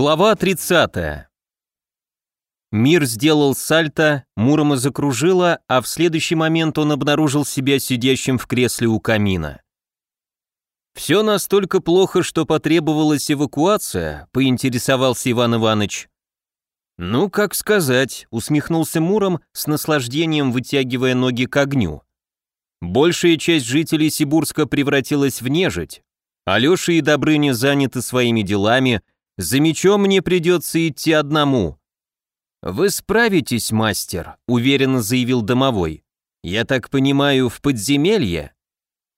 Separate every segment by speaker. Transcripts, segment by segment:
Speaker 1: Глава 30. Мир сделал сальто, Мурома закружило, а в следующий момент он обнаружил себя сидящим в кресле у камина. «Все настолько плохо, что потребовалась эвакуация», — поинтересовался Иван Иванович. «Ну, как сказать», — усмехнулся Муром, с наслаждением вытягивая ноги к огню. «Большая часть жителей Сибурска превратилась в нежить. Алеша и Добрыня заняты своими делами, за мечом мне придется идти одному». «Вы справитесь, мастер», — уверенно заявил домовой. «Я так понимаю, в подземелье?»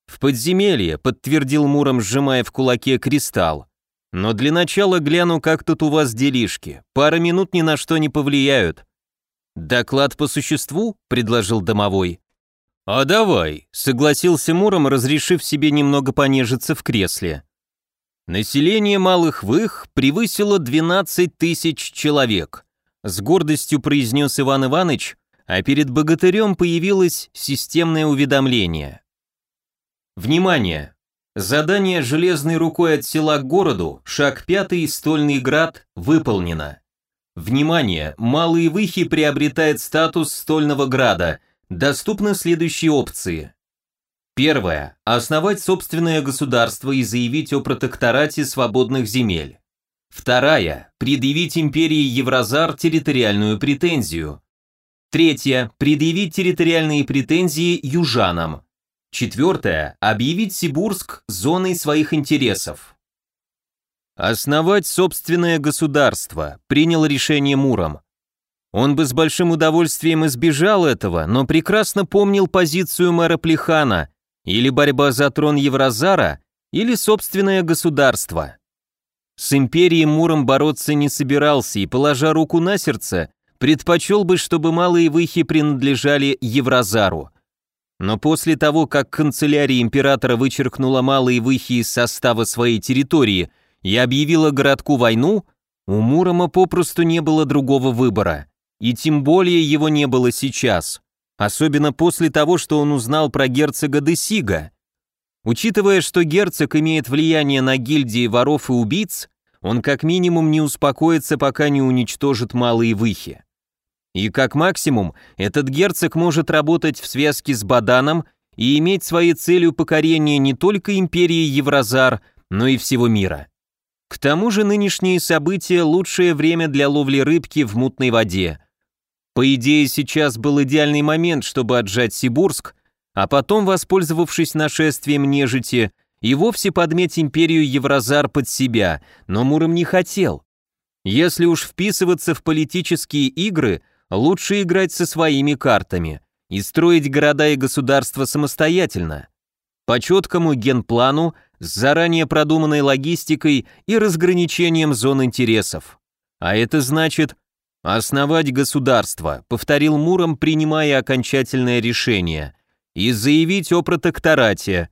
Speaker 1: «В подземелье», — подтвердил Муром, сжимая в кулаке кристалл. «Но для начала гляну, как тут у вас делишки. Пара минут ни на что не повлияют». «Доклад по существу?» — предложил домовой. «А давай», — согласился Муром, разрешив себе немного понежиться в кресле. Население Малых Вых превысило 12 тысяч человек, с гордостью произнес Иван Иванович, а перед богатырем появилось системное уведомление. Внимание! Задание железной рукой от села к городу, шаг пятый, Стольный град, выполнено. Внимание! Малые Выхи приобретает статус Стольного града. Доступны следующие опции. Первое. Основать собственное государство и заявить о протекторате свободных земель. Вторая. Предъявить империи Евразар территориальную претензию. Третье. Предъявить территориальные претензии южанам. Четвертое. Объявить Сибурск зоной своих интересов. Основать собственное государство, принял решение Муром. Он бы с большим удовольствием избежал этого, но прекрасно помнил позицию мэра Плехана, или борьба за трон Евразара, или собственное государство. С империей Муром бороться не собирался и, положа руку на сердце, предпочел бы, чтобы малые выхи принадлежали Евразару. Но после того, как канцелярия императора вычеркнула малые выхи из состава своей территории и объявила городку войну, у Мурома попросту не было другого выбора, и тем более его не было сейчас особенно после того, что он узнал про герцога Десига. Учитывая, что герцог имеет влияние на гильдии воров и убийц, он как минимум не успокоится, пока не уничтожит малые выхи. И как максимум, этот герцог может работать в связке с Баданом и иметь своей целью покорение не только империи Евразар, но и всего мира. К тому же нынешние события – лучшее время для ловли рыбки в мутной воде, по идее, сейчас был идеальный момент, чтобы отжать Сибурск, а потом, воспользовавшись нашествием нежити, и вовсе подметь империю Евразар под себя, но Муром не хотел. Если уж вписываться в политические игры, лучше играть со своими картами и строить города и государства самостоятельно. По четкому генплану, с заранее продуманной логистикой и разграничением зон интересов. А это значит «Основать государство», — повторил Муром, принимая окончательное решение, «и заявить о протекторате».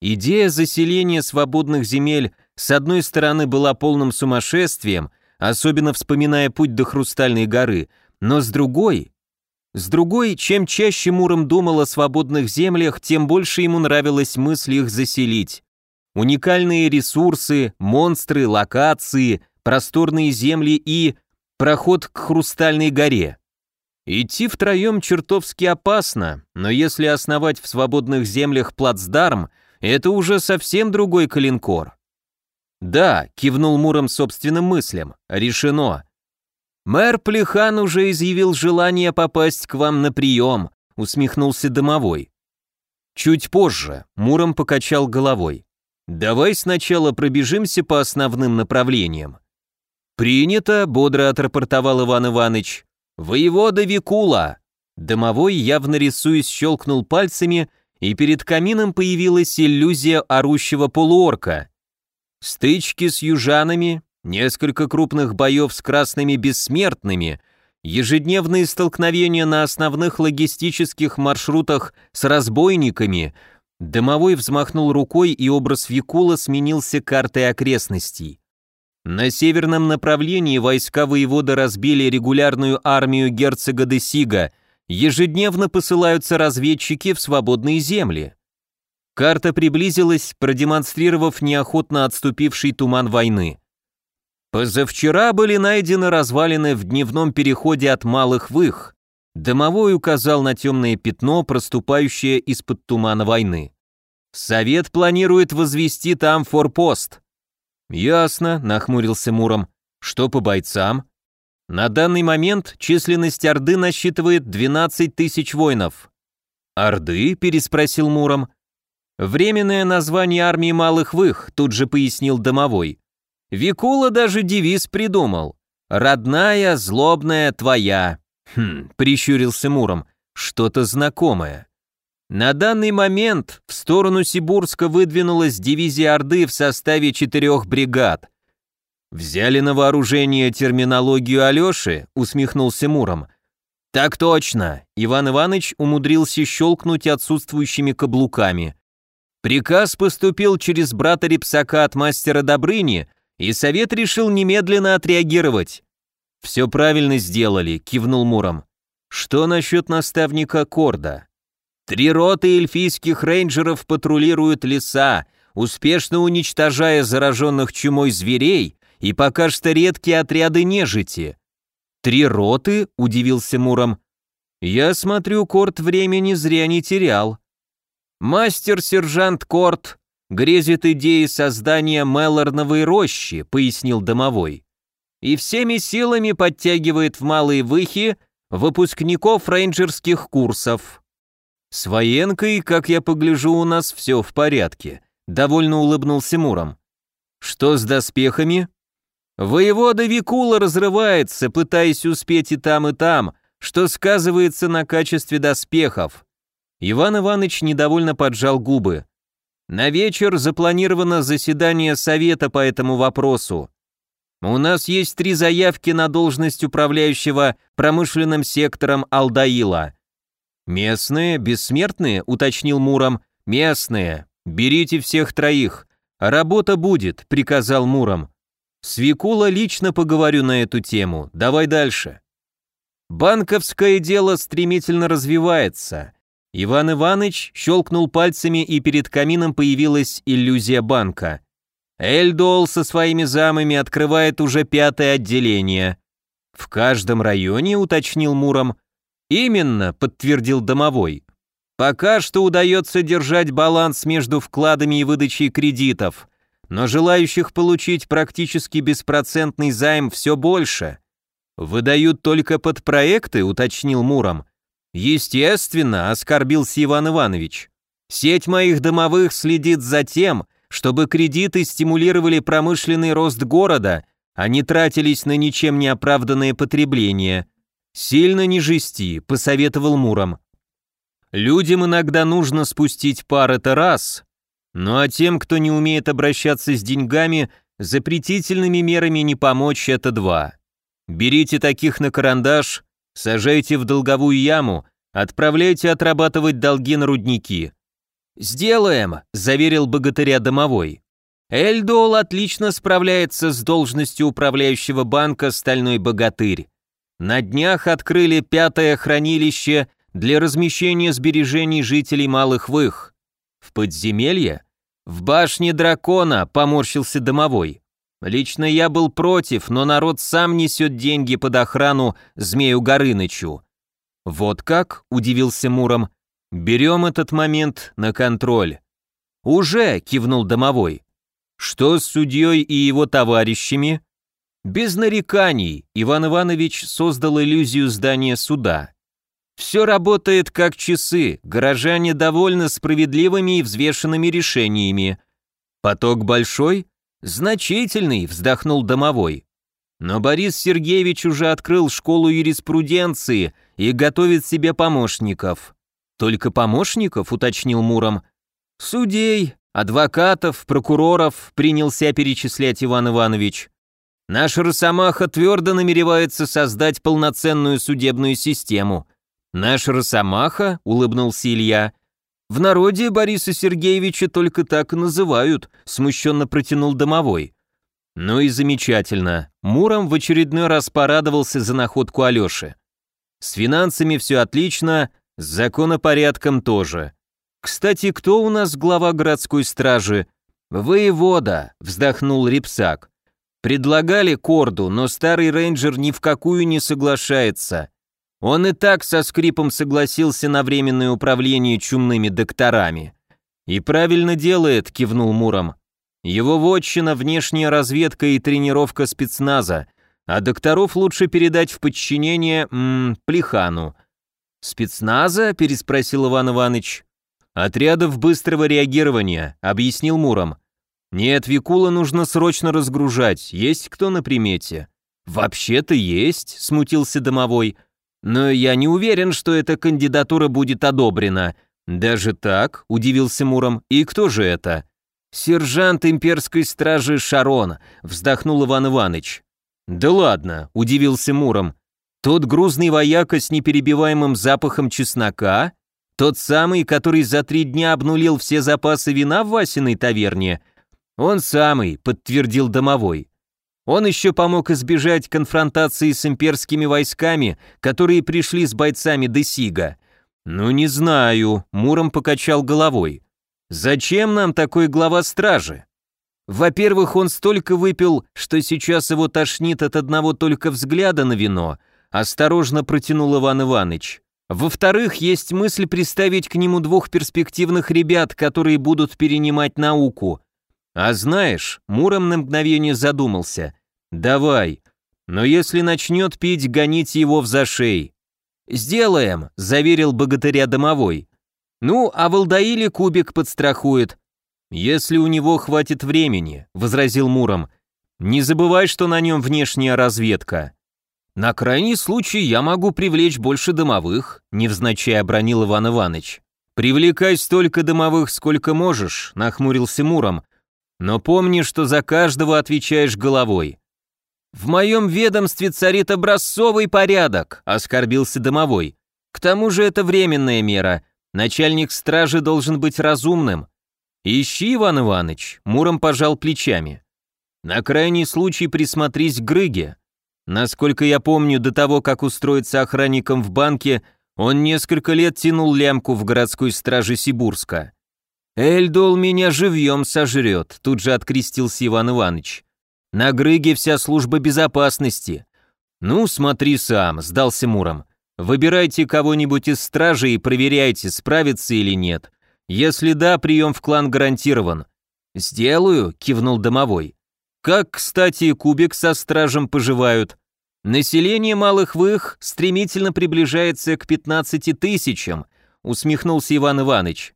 Speaker 1: Идея заселения свободных земель с одной стороны была полным сумасшествием, особенно вспоминая путь до Хрустальной горы, но с другой... С другой, чем чаще Муром думал о свободных землях, тем больше ему нравилась мысль их заселить. Уникальные ресурсы, монстры, локации, просторные земли и проход к Хрустальной горе. Идти втроем чертовски опасно, но если основать в свободных землях плацдарм, это уже совсем другой калинкор. Да, кивнул Муром собственным мыслям, решено. Мэр Плехан уже изъявил желание попасть к вам на прием, усмехнулся домовой. Чуть позже Муром покачал головой. Давай сначала пробежимся по основным направлениям. «Принято», — бодро отрапортовал Иван Иванович. «Воевода Викула!» Домовой, явно рисуясь, щелкнул пальцами, и перед камином появилась иллюзия орущего полуорка. Стычки с южанами, несколько крупных боев с красными бессмертными, ежедневные столкновения на основных логистических маршрутах с разбойниками. Домовой взмахнул рукой, и образ Викула сменился картой окрестностей. На северном направлении войска воевода разбили регулярную армию герцога де Сига, ежедневно посылаются разведчики в свободные земли. Карта приблизилась, продемонстрировав неохотно отступивший туман войны. Позавчера были найдены развалины в дневном переходе от Малых Вых. Домовой указал на темное пятно, проступающее из-под тумана войны. Совет планирует возвести там форпост. Ясно, нахмурился Муром. Что по бойцам? На данный момент численность Орды насчитывает 12 тысяч воинов. «Орды?» – переспросил Муром. «Временное название армии Малых Вых», – тут же пояснил Домовой. Викула даже девиз придумал. «Родная, злобная, твоя». Хм, прищурился Муром. Что-то знакомое. На данный момент в сторону Сибурска выдвинулась дивизия Орды в составе четырех бригад. «Взяли на вооружение терминологию Алёши?» — усмехнулся Муром. «Так точно!» — Иван Иванович умудрился щелкнуть отсутствующими каблуками. Приказ поступил через брата Репсака от мастера Добрыни, и совет решил немедленно отреагировать. «Все правильно сделали», — кивнул Муром. «Что насчет наставника Корда?» «Три роты эльфийских рейнджеров патрулируют леса, успешно уничтожая зараженных чумой зверей и пока что редкие отряды нежити». «Три роты?» — удивился Муром. «Я смотрю, Корт времени зря не терял». «Мастер-сержант Корт грезит идеей создания Мелорновой рощи», — пояснил домовой. «И всеми силами подтягивает в малые выхи выпускников рейнджерских курсов». «С военкой, как я погляжу, у нас все в порядке», — довольно улыбнулся Муром. «Что с доспехами?» «Воевода Викула разрывается, пытаясь успеть и там, и там, что сказывается на качестве доспехов». Иван Иванович недовольно поджал губы. На вечер запланировано заседание совета по этому вопросу. У нас есть три заявки на должность управляющего промышленным сектором Алдаила. Местные, бессмертные, уточнил Муром. Местные. Берите всех троих. Работа будет, приказал Муром. С Викула лично поговорю на эту тему. Давай дальше. Банковское дело стремительно развивается. Иван Иванович щелкнул пальцами, и перед камином появилась иллюзия банка. Эльдол со своими замами открывает уже пятое отделение. В каждом районе, уточнил Муром. Именно, подтвердил домовой. Пока что удается держать баланс между вкладами и выдачей кредитов, но желающих получить практически беспроцентный займ все больше. Выдают только под проекты, уточнил Муром. Естественно, оскорбился Иван Иванович. Сеть моих домовых следит за тем, чтобы кредиты стимулировали промышленный рост города, а не тратились на ничем не оправданное потребление. Сильно не жести, посоветовал Муром. Людям иногда нужно спустить пар это раз, ну а тем, кто не умеет обращаться с деньгами, запретительными мерами не помочь это два. Берите таких на карандаш, Сажайте в долговую яму, отправляйте отрабатывать долги на рудники. «Сделаем», — заверил богатыря домовой. Эльдол отлично справляется с должностью управляющего банка «Стальной богатырь». На днях открыли пятое хранилище для размещения сбережений жителей Малых Вых. В подземелье? В башне дракона, поморщился домовой. Лично я был против, но народ сам несет деньги под охрану Змею Горынычу. Вот как, удивился Муром, берем этот момент на контроль. Уже, кивнул домовой. Что с судьей и его товарищами? Без нареканий, Иван Иванович создал иллюзию здания суда. Все работает как часы, горожане довольны справедливыми и взвешенными решениями. Поток большой, «Значительный», — вздохнул домовой. Но Борис Сергеевич уже открыл школу юриспруденции и готовит себе помощников. «Только помощников?» — уточнил Муром. «Судей, адвокатов, прокуроров», — принялся перечислять Иван Иванович. «Наш Росомаха твердо намеревается создать полноценную судебную систему». «Наш Росомаха?» — улыбнулся Илья. В народе Бориса Сергеевича только так и называют, смущенно протянул домовой. Ну и замечательно. Муром в очередной раз порадовался за находку Алёши. С финансами все отлично, с законопорядком тоже. Кстати, кто у нас глава городской стражи? Воевода, вздохнул Репсак. Предлагали Корду, но старый рейнджер ни в какую не соглашается. Он и так со скрипом согласился на временное управление чумными докторами. «И правильно делает», — кивнул Муром. «Его вотчина — внешняя разведка и тренировка спецназа, а докторов лучше передать в подчинение, м -м, Плехану». «Спецназа?» — переспросил Иван Иванович. «Отрядов быстрого реагирования», — объяснил Муром. «Нет, Викула нужно срочно разгружать. Есть кто на примете?» «Вообще-то есть», — смутился домовой. «Но я не уверен, что эта кандидатура будет одобрена». «Даже так?» — удивился Муром. «И кто же это?» «Сержант имперской стражи Шарон», — вздохнул Иван Иванович. «Да ладно», — удивился Муром. «Тот грузный вояка с неперебиваемым запахом чеснока? Тот самый, который за три дня обнулил все запасы вина в Васиной таверне?» «Он самый», — подтвердил домовой. Он еще помог избежать конфронтации с имперскими войсками, которые пришли с бойцами Десига. «Ну не знаю», — Муром покачал головой. «Зачем нам такой глава стражи?» Во-первых, он столько выпил, что сейчас его тошнит от одного только взгляда на вино, осторожно протянул Иван Иванович. Во-вторых, есть мысль представить к нему двух перспективных ребят, которые будут перенимать науку, а знаешь, Муром на мгновение задумался. Давай. Но если начнет пить, гоните его в зашей. Сделаем, заверил богатыря домовой. Ну, а Валдаиле кубик подстрахует. Если у него хватит времени, возразил Муром. Не забывай, что на нем внешняя разведка. На крайний случай я могу привлечь больше домовых, невзначай обронил Иван Иванович. Привлекай столько домовых, сколько можешь, нахмурился Муром, но помни, что за каждого отвечаешь головой. В моем ведомстве царит образцовый порядок, оскорбился домовой. К тому же это временная мера. Начальник стражи должен быть разумным. Ищи, Иван Иванович, Муром пожал плечами. На крайний случай присмотрись к Грыге. Насколько я помню, до того, как устроиться охранником в банке, он несколько лет тянул лямку в городской страже Сибурска. «Эльдол меня живьем сожрет», — тут же открестился Иван Иванович. «На Грыге вся служба безопасности». «Ну, смотри сам», — сдался Муром. «Выбирайте кого-нибудь из стражи и проверяйте, справится или нет. Если да, прием в клан гарантирован». «Сделаю», — кивнул домовой. «Как, кстати, кубик со стражем поживают?» «Население Малых Вых стремительно приближается к 15 тысячам», — усмехнулся Иван Иванович.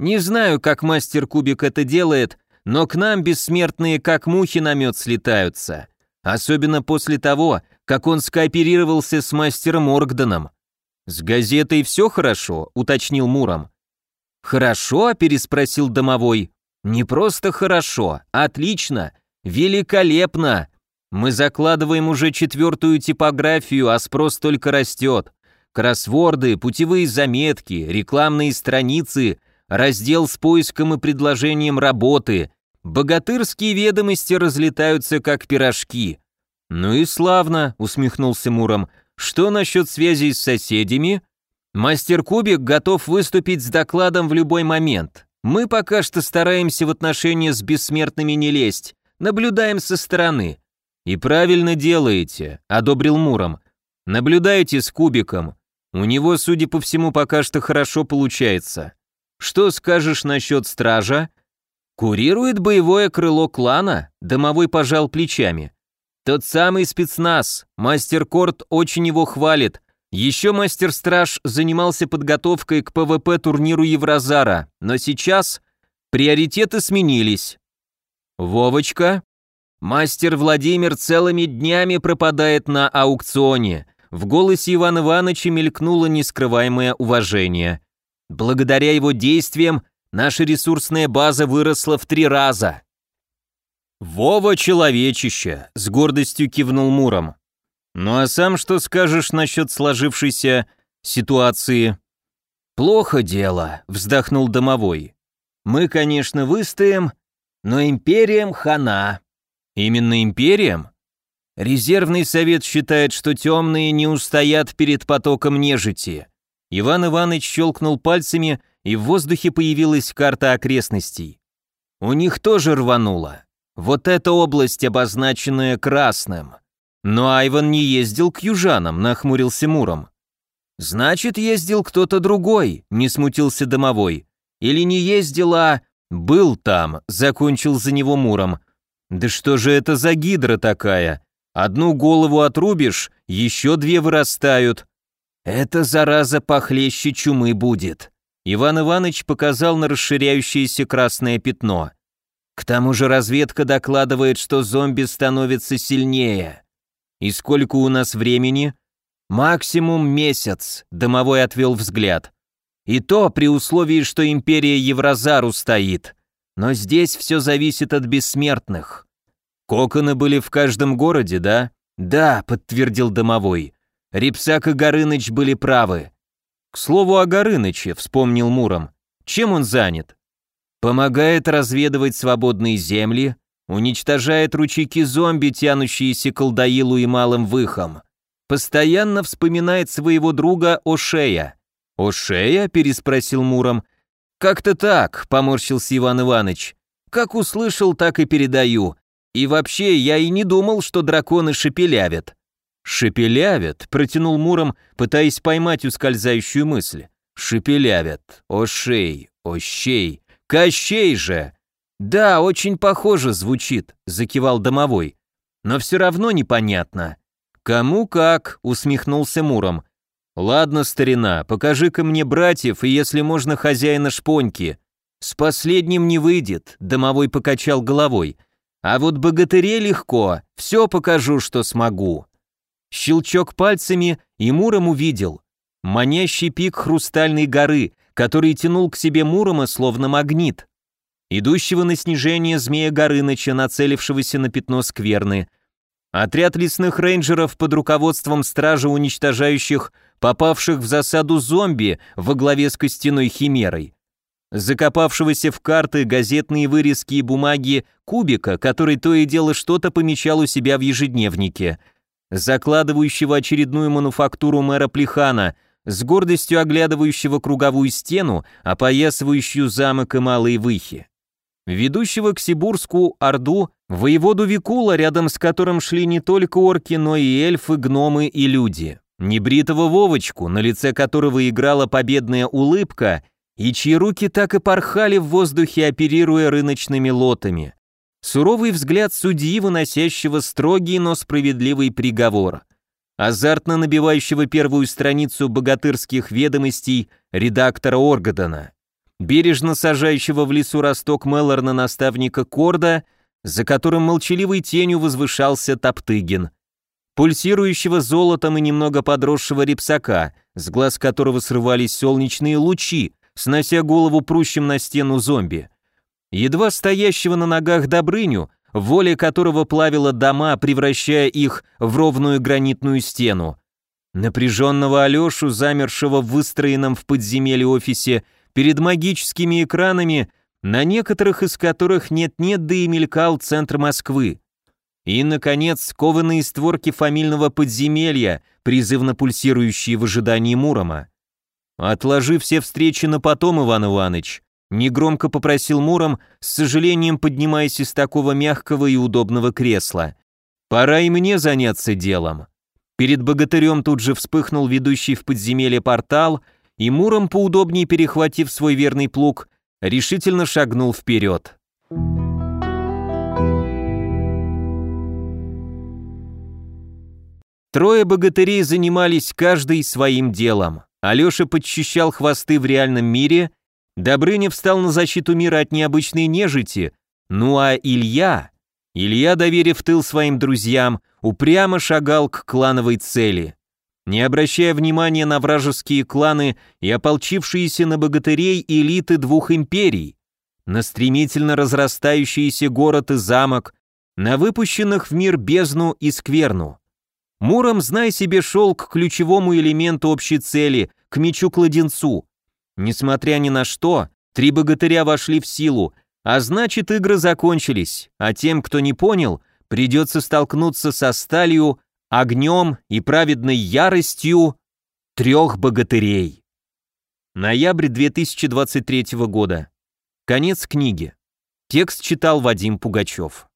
Speaker 1: Не знаю, как мастер Кубик это делает, но к нам бессмертные как мухи на мед слетаются. Особенно после того, как он скооперировался с мастером Оргденом. «С газетой все хорошо?» — уточнил Муром. «Хорошо?» — переспросил домовой. «Не просто хорошо, отлично, великолепно. Мы закладываем уже четвертую типографию, а спрос только растет. Кроссворды, путевые заметки, рекламные страницы — раздел с поиском и предложением работы, богатырские ведомости разлетаются как пирожки. Ну и славно, усмехнулся Муром. Что насчет связи с соседями? Мастер Кубик готов выступить с докладом в любой момент. Мы пока что стараемся в отношения с бессмертными не лезть, наблюдаем со стороны. И правильно делаете, одобрил Муром. Наблюдайте с Кубиком. У него, судя по всему, пока что хорошо получается. Что скажешь насчет стража? Курирует боевое крыло клана? Домовой пожал плечами. Тот самый спецназ. Мастер Корт очень его хвалит. Еще мастер-страж занимался подготовкой к ПВП-турниру Евразара, но сейчас приоритеты сменились. Вовочка? Мастер Владимир целыми днями пропадает на аукционе. В голосе Ивана Ивановича мелькнуло нескрываемое уважение. Благодаря его действиям наша ресурсная база выросла в три раза. «Вова, человечище!» — с гордостью кивнул Муром. «Ну а сам что скажешь насчет сложившейся ситуации?» «Плохо дело», — вздохнул домовой. «Мы, конечно, выстоим, но империям хана». «Именно империям?» Резервный совет считает, что темные не устоят перед потоком нежити. Иван Иванович щелкнул пальцами, и в воздухе появилась карта окрестностей. У них тоже рвануло. Вот эта область, обозначенная красным. Но Айван не ездил к южанам, нахмурился Муром. Значит, ездил кто-то другой, не смутился домовой. Или не ездил, а... Был там, закончил за него Муром. Да что же это за гидра такая? Одну голову отрубишь, еще две вырастают. Это зараза похлеще чумы будет. Иван Иванович показал на расширяющееся красное пятно. К тому же разведка докладывает, что зомби становятся сильнее. И сколько у нас времени? Максимум месяц, домовой отвел взгляд. И то при условии, что империя Евразару стоит. Но здесь все зависит от бессмертных. Коконы были в каждом городе, да? Да, подтвердил домовой. Репсак и Горыныч были правы. К слову о Горыныче, вспомнил Муром. Чем он занят? Помогает разведывать свободные земли, уничтожает ручейки зомби, тянущиеся к Алдаилу и Малым Выхам. Постоянно вспоминает своего друга Ошея. «Ошея?» – переспросил Муром. «Как-то так», – поморщился Иван Иванович. «Как услышал, так и передаю. И вообще, я и не думал, что драконы шепелявят». «Шепелявят?» – протянул Муром, пытаясь поймать ускользающую мысль. «Шепелявят. Ошей, Ощей. Кощей же!» «Да, очень похоже звучит», — закивал домовой. «Но все равно непонятно». «Кому как», — усмехнулся Муром. «Ладно, старина, покажи-ка мне братьев и, если можно, хозяина шпоньки». «С последним не выйдет», — домовой покачал головой. «А вот богатыре легко, все покажу, что смогу». Щелчок пальцами, и Муром увидел. Манящий пик хрустальной горы, который тянул к себе Мурома словно магнит. Идущего на снижение змея Горыныча, нацелившегося на пятно скверны. Отряд лесных рейнджеров под руководством стража уничтожающих попавших в засаду зомби во главе с костяной химерой. Закопавшегося в карты, газетные вырезки и бумаги Кубика, который то и дело что-то помечал у себя в ежедневнике. Закладывающего очередную мануфактуру мэра Плехана – с гордостью оглядывающего круговую стену, опоясывающую замок и малые выхи. Ведущего к Сибурску Орду, воеводу Викула, рядом с которым шли не только орки, но и эльфы, гномы и люди. Небритого Вовочку, на лице которого играла победная улыбка, и чьи руки так и порхали в воздухе, оперируя рыночными лотами. Суровый взгляд судьи, выносящего строгий, но справедливый приговор азартно набивающего первую страницу богатырских ведомостей редактора Оргадона, бережно сажающего в лесу росток Меллорна наставника Корда, за которым молчаливой тенью возвышался Топтыгин, пульсирующего золотом и немного подросшего репсака, с глаз которого срывались солнечные лучи, снося голову прущим на стену зомби, едва стоящего на ногах Добрыню, воля которого плавила дома, превращая их в ровную гранитную стену. Напряженного Алешу, замершего в выстроенном в подземелье офисе, перед магическими экранами, на некоторых из которых нет-нет, да и мелькал центр Москвы. И, наконец, кованые створки фамильного подземелья, призывно пульсирующие в ожидании Мурома. «Отложи все встречи на потом, Иван Иванович. Негромко попросил Муром, с сожалением поднимаясь из такого мягкого и удобного кресла. «Пора и мне заняться делом». Перед богатырем тут же вспыхнул ведущий в подземелье портал, и Муром, поудобнее перехватив свой верный плуг, решительно шагнул вперед. Трое богатырей занимались каждый своим делом. Алеша подчищал хвосты в реальном мире, Добрыня встал на защиту мира от необычной нежити, ну а Илья... Илья, доверив тыл своим друзьям, упрямо шагал к клановой цели. Не обращая внимания на вражеские кланы и ополчившиеся на богатырей элиты двух империй, на стремительно разрастающийся город и замок, на выпущенных в мир бездну и скверну. Муром, знай себе, шел к ключевому элементу общей цели, к мечу-кладенцу, Несмотря ни на что, три богатыря вошли в силу, а значит игры закончились, а тем, кто не понял, придется столкнуться со сталью, огнем и праведной яростью трех богатырей. Ноябрь 2023 года. Конец книги. Текст читал Вадим Пугачев.